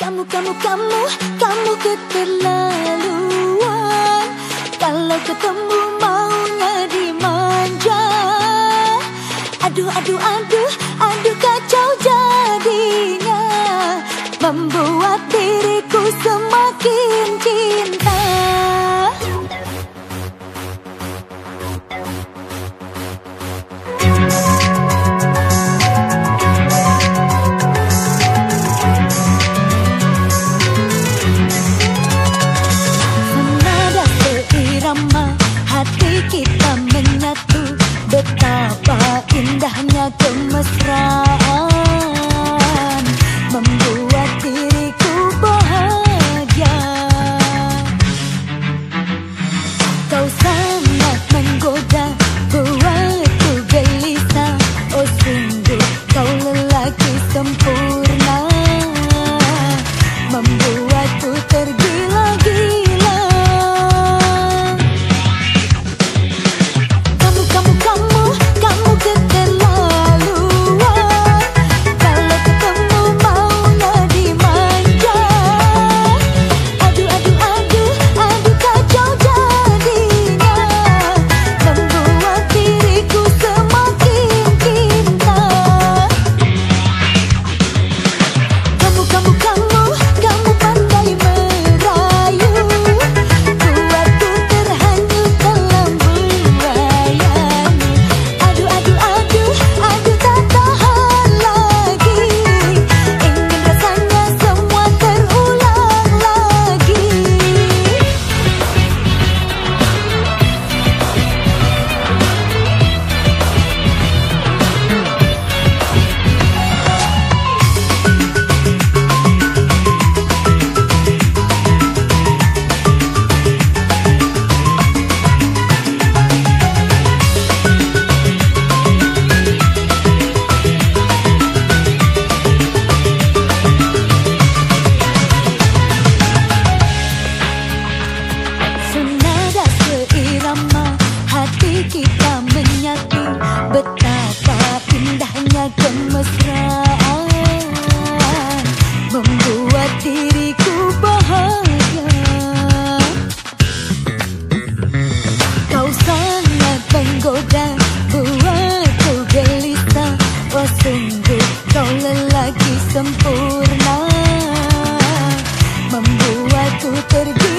Kamu, kamu, kamu, kamu keterlaluan. Kalau ketemu maunya dimanja Aduh, aduh, aduh, aduh kacau jadinya. Membuat menyatu Betapa indahnya kemesraan Membuat diriku bahagia. Kau sangat menggoda Buatku gelisah. Oh sungguh kau lelaki sempurna. Membuatku tergila-gila sempurna. Membuatku tergila